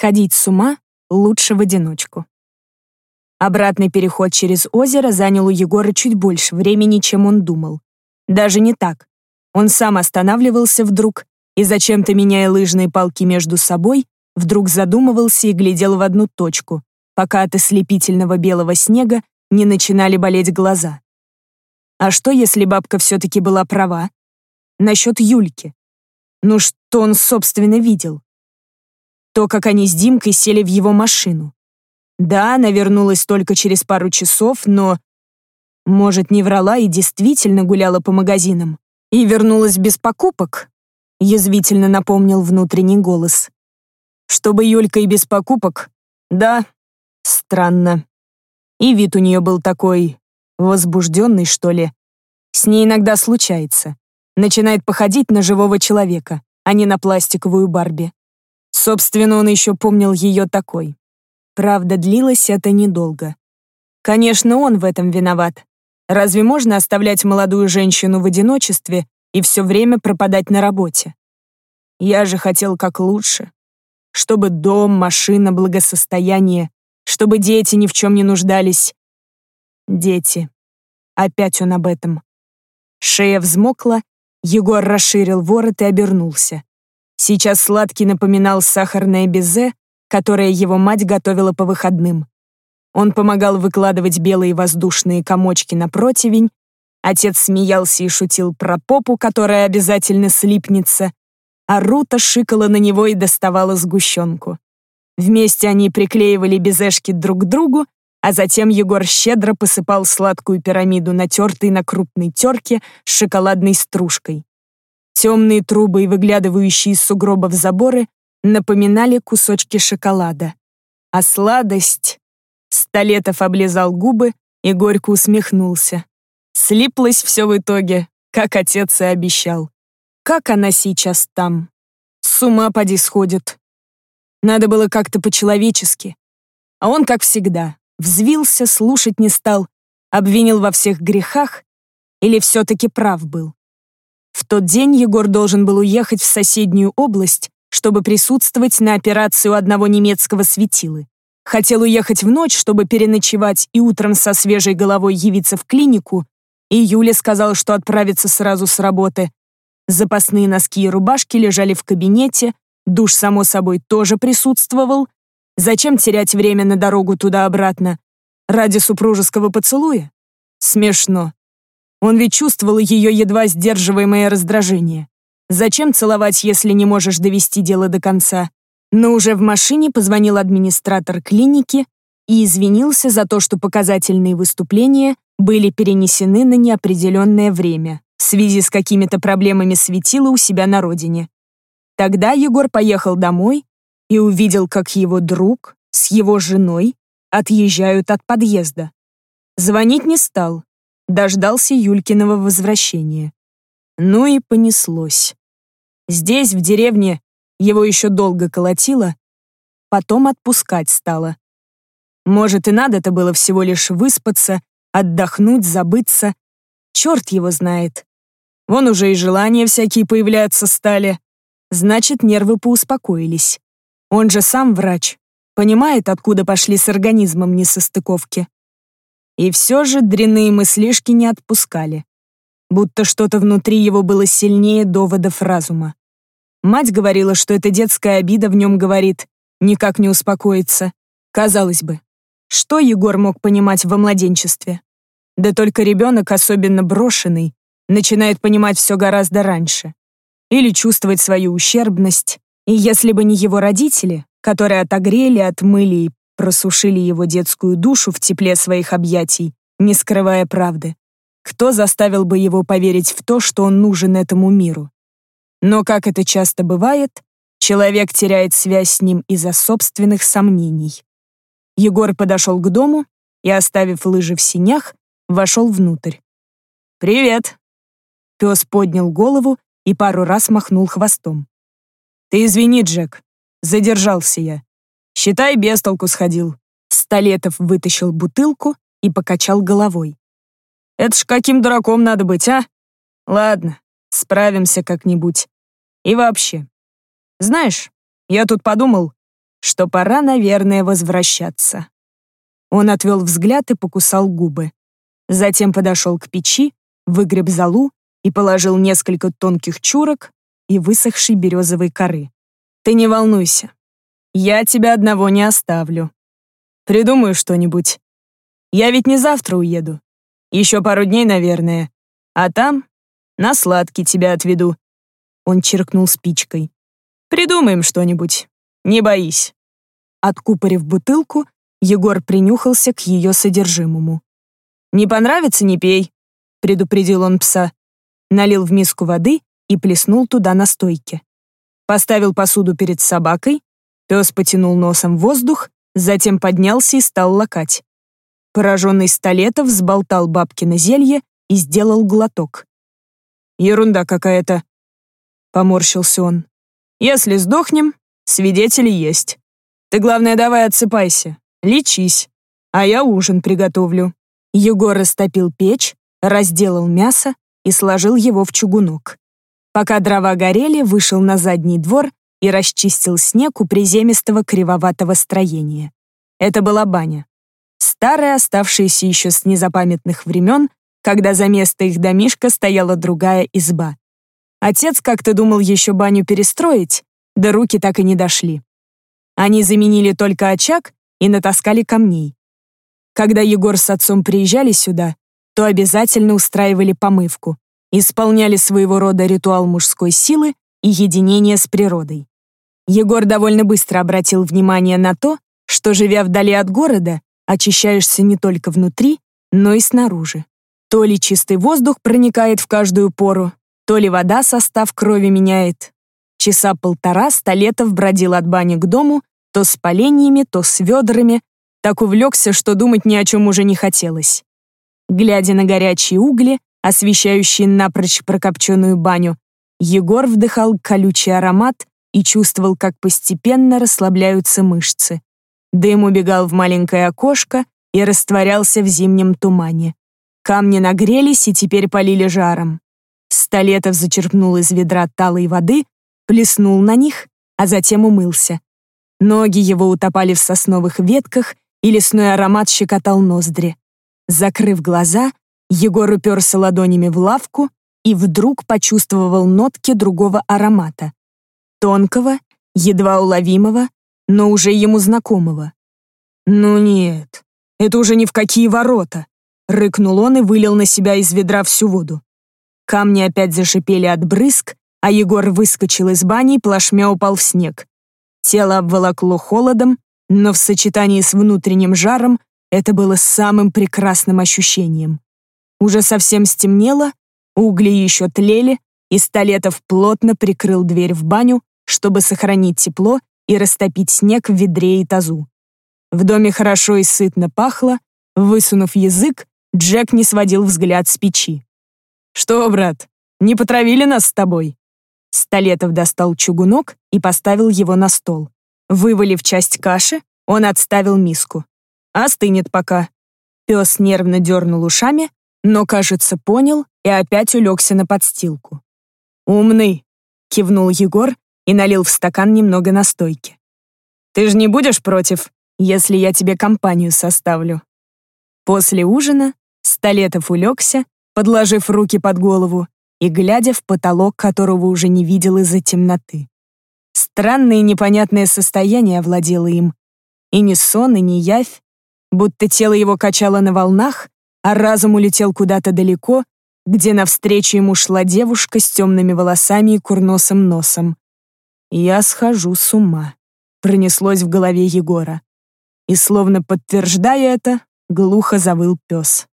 Сходить с ума лучше в одиночку. Обратный переход через озеро занял у Егора чуть больше времени, чем он думал. Даже не так. Он сам останавливался вдруг и, зачем-то меняя лыжные палки между собой, вдруг задумывался и глядел в одну точку, пока от ослепительного белого снега не начинали болеть глаза. А что, если бабка все-таки была права? Насчет Юльки. Ну что он, собственно, видел? То, как они с Димкой сели в его машину. Да, она вернулась только через пару часов, но... Может, не врала и действительно гуляла по магазинам. И вернулась без покупок? Язвительно напомнил внутренний голос. Чтобы Юлька и без покупок? Да, странно. И вид у нее был такой возбужденный, что ли. С ней иногда случается. Начинает походить на живого человека, а не на пластиковую Барби. Собственно, он еще помнил ее такой. Правда, длилось это недолго. Конечно, он в этом виноват. Разве можно оставлять молодую женщину в одиночестве и все время пропадать на работе? Я же хотел как лучше. Чтобы дом, машина, благосостояние, чтобы дети ни в чем не нуждались. Дети. Опять он об этом. Шея взмокла, Егор расширил ворот и обернулся. Сейчас сладкий напоминал сахарное безе, которое его мать готовила по выходным. Он помогал выкладывать белые воздушные комочки на противень, отец смеялся и шутил про попу, которая обязательно слипнется, а Рута шикала на него и доставала сгущенку. Вместе они приклеивали безешки друг к другу, а затем Егор щедро посыпал сладкую пирамиду, натертой на крупной терке с шоколадной стружкой. Темные трубы и выглядывающие из сугробов заборы напоминали кусочки шоколада. А сладость... Столетов облизал губы и горько усмехнулся. Слиплось все в итоге, как отец и обещал. Как она сейчас там? С ума поди сходит. Надо было как-то по-человечески. А он, как всегда, взвился, слушать не стал, обвинил во всех грехах или все-таки прав был. В тот день Егор должен был уехать в соседнюю область, чтобы присутствовать на операцию одного немецкого светилы. Хотел уехать в ночь, чтобы переночевать и утром со свежей головой явиться в клинику, и Юля сказал, что отправится сразу с работы. Запасные носки и рубашки лежали в кабинете, душ, само собой, тоже присутствовал, Зачем терять время на дорогу туда-обратно? Ради супружеского поцелуя? Смешно. Он ведь чувствовал ее едва сдерживаемое раздражение. Зачем целовать, если не можешь довести дело до конца? Но уже в машине позвонил администратор клиники и извинился за то, что показательные выступления были перенесены на неопределенное время в связи с какими-то проблемами светила у себя на родине. Тогда Егор поехал домой, и увидел, как его друг с его женой отъезжают от подъезда. Звонить не стал, дождался Юлькиного возвращения. Ну и понеслось. Здесь, в деревне, его еще долго колотило, потом отпускать стало. Может, и надо-то было всего лишь выспаться, отдохнуть, забыться. Черт его знает. Вон уже и желания всякие появляться стали. Значит, нервы поуспокоились. Он же сам врач, понимает, откуда пошли с организмом несостыковки. И все же дрянные мыслишки не отпускали. Будто что-то внутри его было сильнее доводов разума. Мать говорила, что эта детская обида в нем говорит, никак не успокоится. Казалось бы, что Егор мог понимать во младенчестве? Да только ребенок, особенно брошенный, начинает понимать все гораздо раньше. Или чувствовать свою ущербность, и если бы не его родители, которые отогрели, отмыли и просушили его детскую душу в тепле своих объятий, не скрывая правды, кто заставил бы его поверить в то, что он нужен этому миру? Но, как это часто бывает, человек теряет связь с ним из-за собственных сомнений. Егор подошел к дому и, оставив лыжи в синях, вошел внутрь. «Привет!» Пес поднял голову и пару раз махнул хвостом. «Ты извини, Джек. Задержался я. Считай, без толку сходил». Столетов вытащил бутылку и покачал головой. «Это ж каким дураком надо быть, а? Ладно, справимся как-нибудь. И вообще. Знаешь, я тут подумал, что пора, наверное, возвращаться. Он отвел взгляд и покусал губы. Затем подошел к печи, выгреб залу и положил несколько тонких чурок и высохшей березовой коры. «Ты не волнуйся. Я тебя одного не оставлю. Придумаю что-нибудь. Я ведь не завтра уеду. Еще пару дней, наверное. А там на сладкий тебя отведу». Он чиркнул спичкой. «Придумаем что-нибудь. Не боись». Откупорив бутылку, Егор принюхался к ее содержимому. «Не понравится — не пей», — предупредил он пса. Налил в миску воды и плеснул туда на стойке. Поставил посуду перед собакой, пес потянул носом воздух, затем поднялся и стал лакать. Пораженный Столетов взболтал бабкино зелье и сделал глоток. «Ерунда какая-то», — поморщился он. «Если сдохнем, свидетели есть. Ты, главное, давай отсыпайся, лечись, а я ужин приготовлю». Егор растопил печь, разделал мясо и сложил его в чугунок. Пока дрова горели, вышел на задний двор и расчистил снег у приземистого кривоватого строения. Это была баня. Старая, оставшаяся еще с незапамятных времен, когда за место их домишка стояла другая изба. Отец как-то думал еще баню перестроить, да руки так и не дошли. Они заменили только очаг и натаскали камней. Когда Егор с отцом приезжали сюда, то обязательно устраивали помывку, исполняли своего рода ритуал мужской силы и единения с природой. Егор довольно быстро обратил внимание на то, что, живя вдали от города, очищаешься не только внутри, но и снаружи. То ли чистый воздух проникает в каждую пору, то ли вода состав крови меняет. Часа полтора Столетов бродил от бани к дому, то с поленьями, то с ведрами, так увлекся, что думать ни о чем уже не хотелось. Глядя на горячие угли, освещающие напрочь прокопченную баню, Егор вдыхал колючий аромат и чувствовал, как постепенно расслабляются мышцы. Дым убегал в маленькое окошко и растворялся в зимнем тумане. Камни нагрелись и теперь полили жаром. Столетов зачерпнул из ведра талой воды, плеснул на них, а затем умылся. Ноги его утопали в сосновых ветках, и лесной аромат щекотал ноздри. Закрыв глаза, Егор уперся ладонями в лавку и вдруг почувствовал нотки другого аромата. Тонкого, едва уловимого, но уже ему знакомого. «Ну нет, это уже ни в какие ворота!» Рыкнул он и вылил на себя из ведра всю воду. Камни опять зашипели от брызг, а Егор выскочил из бани и плашмя упал в снег. Тело обволокло холодом, но в сочетании с внутренним жаром это было самым прекрасным ощущением. Уже совсем стемнело, угли еще тлели, и Столетов плотно прикрыл дверь в баню, чтобы сохранить тепло и растопить снег в ведре и тазу. В доме хорошо и сытно пахло, высунув язык, Джек не сводил взгляд с печи. «Что, брат, не потравили нас с тобой?» Столетов достал чугунок и поставил его на стол. Вывалив часть каши, он отставил миску. «Остынет пока». Пес нервно дернул ушами, но, кажется, понял и опять улегся на подстилку. «Умный», — кивнул Егор и налил в стакан немного настойки. «Ты же не будешь против, если я тебе компанию составлю?» После ужина Столетов улегся, подложив руки под голову и глядя в потолок, которого уже не видел из-за темноты. Странное и непонятное состояние овладело им. И ни сон, и ни явь, будто тело его качало на волнах, а разум улетел куда-то далеко, где навстречу ему шла девушка с темными волосами и курносым носом. «Я схожу с ума», — пронеслось в голове Егора. И, словно подтверждая это, глухо завыл пес.